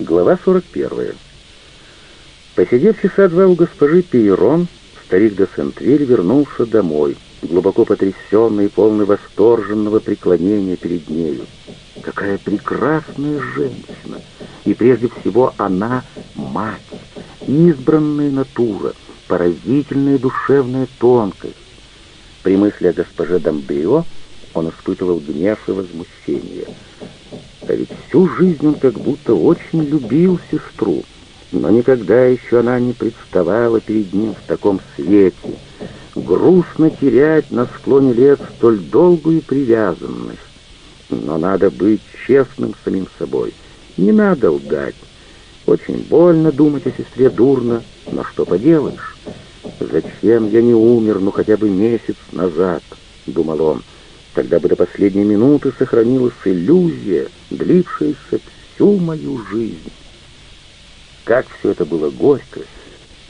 Глава 41. Посидев часа два у госпожи Пейрон, старик де Сентвиль вернулся домой, глубоко потрясенный и полный восторженного преклонения перед нею. Какая прекрасная женщина! И прежде всего она мать, избранная натура, поразительная душевная тонкость. При мысли о госпоже Дамбрио он испытывал гнев и возмущение. А ведь всю жизнь он как будто очень любил сестру, но никогда еще она не представала перед ним в таком свете. Грустно терять на склоне лет столь долгую привязанность. Но надо быть честным самим собой. Не надо лгать. Очень больно думать о сестре дурно, но что поделаешь? «Зачем я не умер, ну хотя бы месяц назад?» — думал он. Тогда бы до последней минуты сохранилась иллюзия, длившаяся всю мою жизнь. Как все это было горько,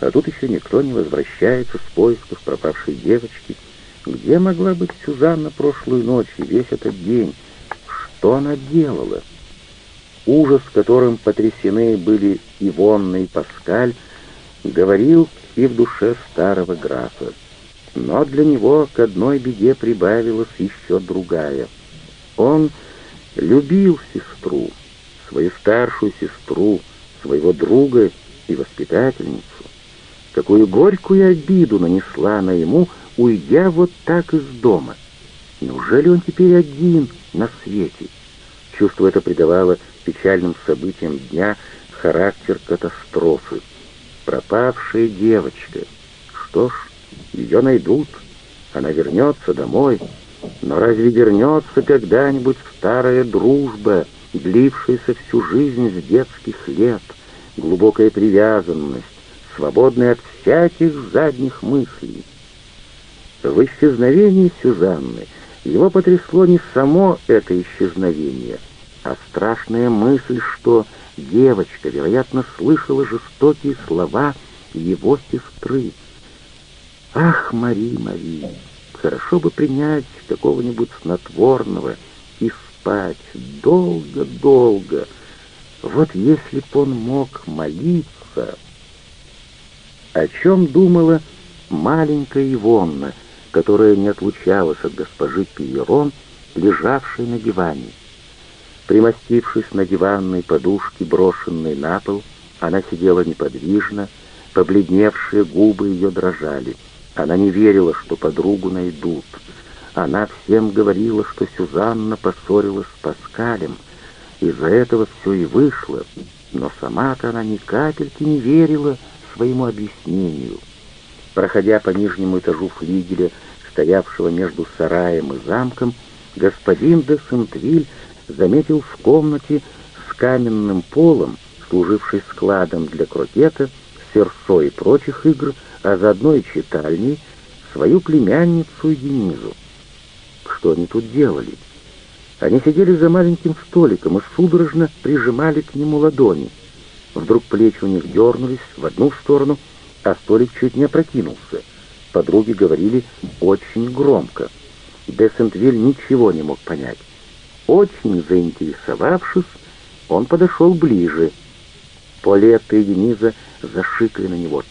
а тут еще никто не возвращается с поисков пропавшей девочки. Где могла быть Сюзанна прошлую ночь и весь этот день? Что она делала? Ужас, которым потрясены были Ивонна и Паскаль, говорил и в душе старого графа. Но для него к одной беде прибавилась еще другая. Он любил сестру, свою старшую сестру, своего друга и воспитательницу. Какую горькую обиду нанесла она ему, уйдя вот так из дома. Неужели он теперь один на свете? Чувство это придавало печальным событиям дня характер катастрофы. Пропавшая девочка. Что ж, ее найдут, она вернется домой. Но разве вернется когда-нибудь старая дружба, длившаяся всю жизнь с детских лет, глубокая привязанность, свободная от всяких задних мыслей? В исчезновении Сюзанны его потрясло не само это исчезновение, а страшная мысль, что девочка, вероятно, слышала жестокие слова его сестры, Ах, Мари, Мари, хорошо бы принять какого-нибудь снотворного и спать долго-долго. Вот если б он мог молиться. О чем думала маленькая Ивонна, которая не отлучалась от госпожи Пиерон, лежавшей на диване. Примостившись на диванной подушке, брошенной на пол, она сидела неподвижно, побледневшие губы ее дрожали — она не верила, что подругу найдут. Она всем говорила, что Сюзанна поссорилась с Паскалем. Из-за этого все и вышло. Но сама-то она ни капельки не верила своему объяснению. Проходя по нижнему этажу флигеля, стоявшего между сараем и замком, господин де Сентвиль заметил в комнате с каменным полом, служившей складом для крокета, серсо и прочих игр, а заодно и читальней, свою племянницу Денизу. Что они тут делали? Они сидели за маленьким столиком и судорожно прижимали к нему ладони. Вдруг плечи у них дернулись в одну сторону, а столик чуть не опрокинулся. Подруги говорили очень громко. Десентвиль ничего не мог понять. Очень заинтересовавшись, он подошел ближе. Полетта и Дениза зашикали на него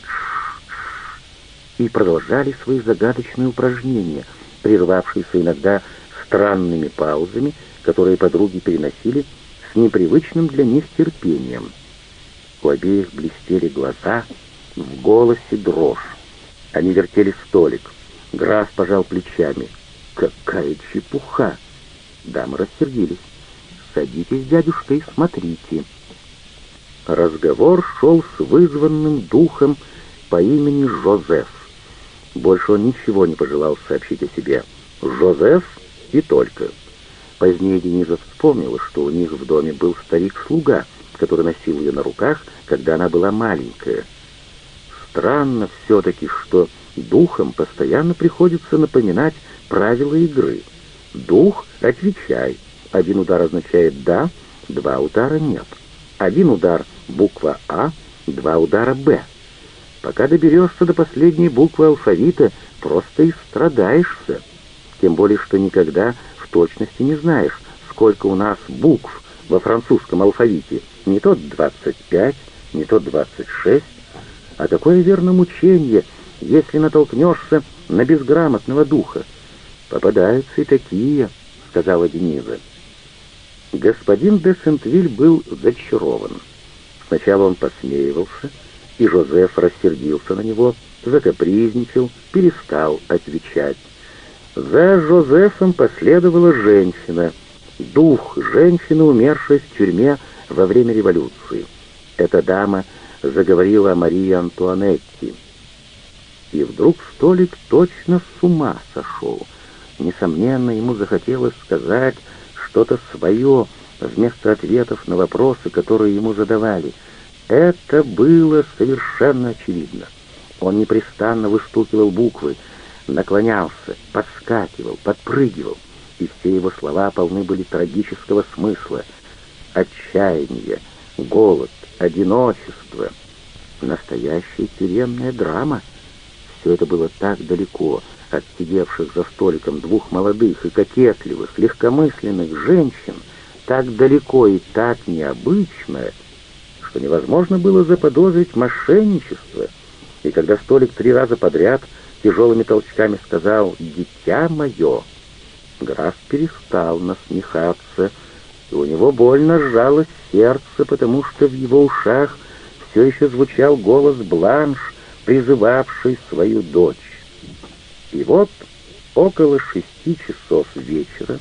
и продолжали свои загадочные упражнения, прервавшиеся иногда странными паузами, которые подруги переносили с непривычным для них терпением. У обеих блестели глаза, в голосе дрожь. Они вертели столик. Граф пожал плечами. «Какая чепуха!» Дамы рассердились. «Садитесь, дядюшка, и смотрите». Разговор шел с вызванным духом по имени Жозеф. Больше он ничего не пожелал сообщить о себе. Жозеф и только. Позднее Дениза вспомнила, что у них в доме был старик-слуга, который носил ее на руках, когда она была маленькая. Странно все-таки, что духом постоянно приходится напоминать правила игры. Дух — отвечай. Один удар означает «да», два удара «нет». Один удар — буква «А», два удара «Б». Пока доберешься до последней буквы алфавита, просто и страдаешься. Тем более, что никогда в точности не знаешь, сколько у нас букв во французском алфавите, Не тот двадцать пять, не тот двадцать шесть, а такое верно мучение, если натолкнешься на безграмотного духа. Попадаются и такие, сказала Дениза. Господин де Сентвиль был зачарован. Сначала он посмеивался, и Жозеф рассердился на него, закапризничал, перестал отвечать. За Жозефом последовала женщина, дух женщины, умершей в тюрьме во время революции. Эта дама заговорила о Марии Антуанетти. И вдруг столик точно с ума сошел. Несомненно, ему захотелось сказать что-то свое вместо ответов на вопросы, которые ему задавали. Это было совершенно очевидно. Он непрестанно выстукивал буквы, наклонялся, подскакивал, подпрыгивал, и все его слова полны были трагического смысла. Отчаяние, голод, одиночество. Настоящая тюремная драма. Все это было так далеко от сидевших за столиком двух молодых и кокетливых, легкомысленных женщин, так далеко и так необычно, что невозможно было заподозрить мошенничество. И когда столик три раза подряд тяжелыми толчками сказал «Дитя мое», граф перестал насмехаться, и у него больно сжалось сердце, потому что в его ушах все еще звучал голос Бланш, призывавший свою дочь. И вот около шести часов вечера,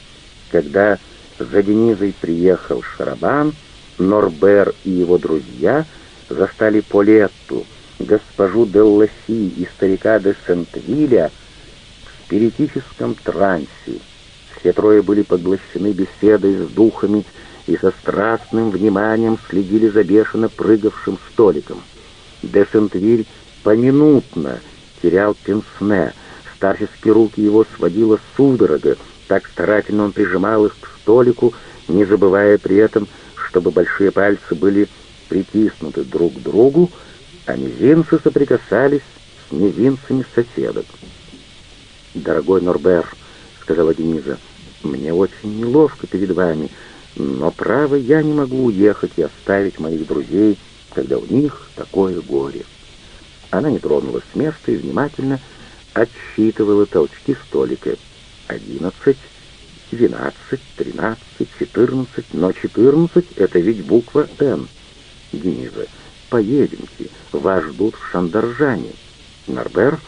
когда за Денизой приехал Шарабан, Норбер и его друзья застали Полетту, госпожу Делласи и старика де Сентвилля в спиритическом трансе. Все трое были поглощены беседой с духами и со страстным вниманием следили за бешено прыгавшим столиком. Де Сентвиль поминутно терял пенсне, старческие руки его сводила судорога, так старательно он прижимал их к столику, не забывая при этом, чтобы большие пальцы были притиснуты друг к другу, а мизинцы соприкасались с мизинцами соседок. «Дорогой Норбер», — сказала Дениза, — «мне очень неловко перед вами, но, право, я не могу уехать и оставить моих друзей, когда у них такое горе». Она не тронулась с места и внимательно отсчитывала толчки столика. «Одиннадцать, двенадцать, тринадцать, четырнадцать, но четырнадцать — это ведь буква «Н». Дениза, поедемте, вас ждут в Шандаржане. Норбер,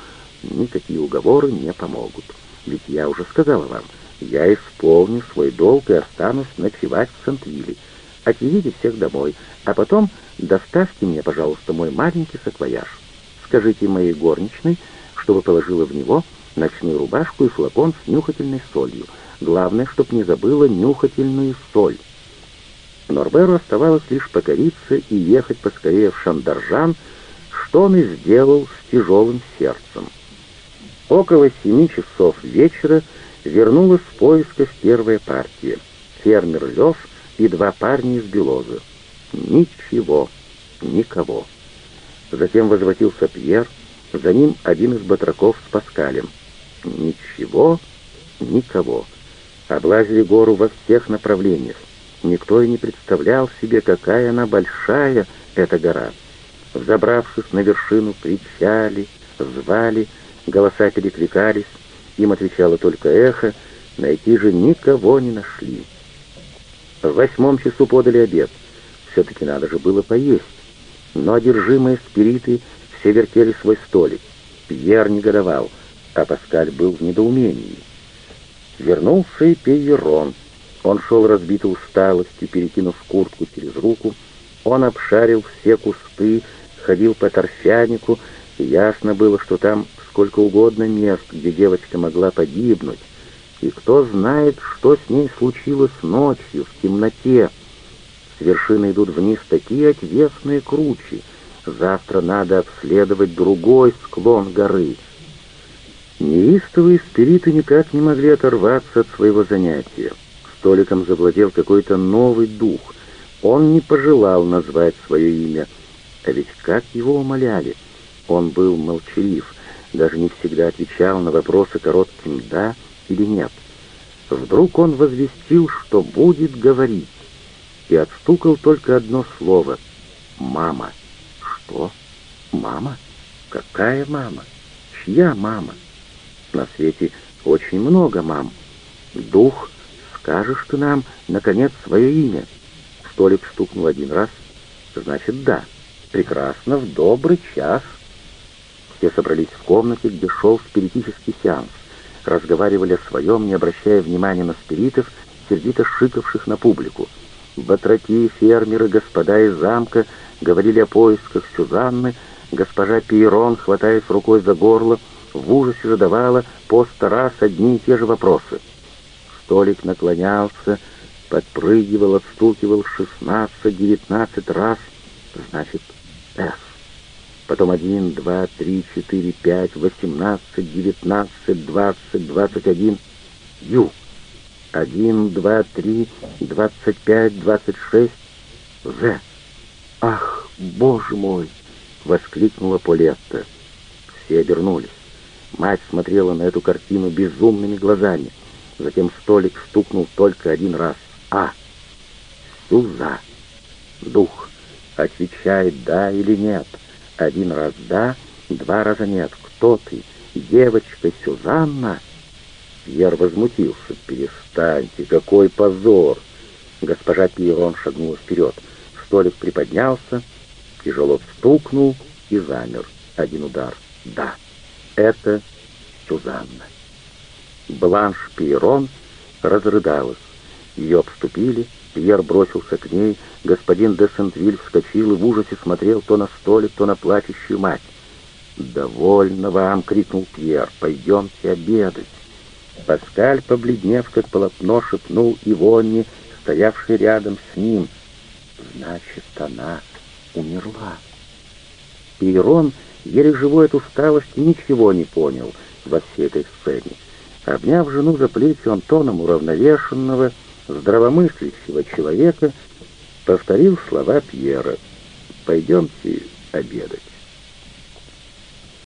никакие уговоры не помогут. Ведь я уже сказала вам, я исполню свой долг и останусь ночевать в Сент-Вилле. Отвезите всех домой, а потом доставьте мне, пожалуйста, мой маленький саквояж. Скажите моей горничной, чтобы положила в него ночную рубашку и флакон с нюхательной солью — Главное, чтоб не забыла нюхательную соль. Норберу оставалось лишь покориться и ехать поскорее в Шандаржан, что он и сделал с тяжелым сердцем. Около семи часов вечера вернулась в поисках первая партия. Фермер Лев и два парня из Белоза. Ничего, никого. Затем возвратился Пьер, за ним один из батраков с Паскалем. Ничего, никого облазили гору во всех направлениях. Никто и не представлял себе, какая она большая, эта гора. Взобравшись на вершину, кричали, звали, голоса перекликались, им отвечало только эхо, найти же никого не нашли. В восьмом часу подали обед. Все-таки надо же было поесть. Но одержимые спириты все вертели свой столик. Пьер негодовал, а Паскаль был в недоумении. Вернулся и Пейерон. Он шел разбитый усталостью, перекинув куртку через руку. Он обшарил все кусты, ходил по торфянику, и ясно было, что там сколько угодно мест, где девочка могла погибнуть. И кто знает, что с ней случилось ночью, в темноте. С вершины идут вниз такие отвесные кручи. Завтра надо обследовать другой склон горы — Неистовые спириты никак не могли оторваться от своего занятия. Столиком завладел какой-то новый дух. Он не пожелал назвать свое имя. А ведь как его умоляли? Он был молчалив, даже не всегда отвечал на вопросы коротким «да» или «нет». Вдруг он возвестил, что будет говорить. и отстукал только одно слово — «мама». «Что? Мама? Какая мама? Чья мама?» «На свете очень много мам. Дух, скажешь ты нам, наконец, свое имя?» Столик стукнул один раз. «Значит, да. Прекрасно, в добрый час». Все собрались в комнате, где шел спиритический сеанс. Разговаривали о своем, не обращая внимания на спиритов, сердито шикавших на публику. Батраки, фермеры, господа из замка говорили о поисках Сюзанны, госпожа Пейрон, хватаясь рукой за горло, в ужасе задавала по сто раз одни и те же вопросы. Столик наклонялся, подпрыгивал, отстукивал шестнадцать-девятнадцать раз, значит, «С». Потом один, два, три, четыре, пять, восемнадцать, девятнадцать, двадцать, двадцать один, «Ю». Один, два, три, двадцать пять, двадцать шесть, «З». «Ах, боже мой!» — воскликнула Полетта. Все обернулись. Мать смотрела на эту картину безумными глазами. Затем столик стукнул только один раз. «А! Сюза!» Дух отвечает «да» или «нет». Один раз «да», два раза «нет». «Кто ты? Девочка Сюзанна?» Пьер возмутился. «Перестаньте, какой позор!» Госпожа Пьерон шагнула вперед. Столик приподнялся, тяжело стукнул и замер. Один удар. «Да, это Сюзанна». Бланш Пьерон разрыдалась. Ее обступили, Пьер бросился к ней, господин де Сентвиль вскочил и в ужасе смотрел то на столик, то на плачущую мать. «Довольно вам!» — крикнул Пьер. «Пойдемте обедать!» Паскаль, побледнев, как полотно, шепнул Ивонне, стоявшей рядом с ним. «Значит, она умерла!» Пейрон, еле живой от усталости, ничего не понял во всей этой сцене. Обняв жену за плечи, он тоном уравновешенного, здравомыслящего человека повторил слова Пьера. «Пойдемте обедать».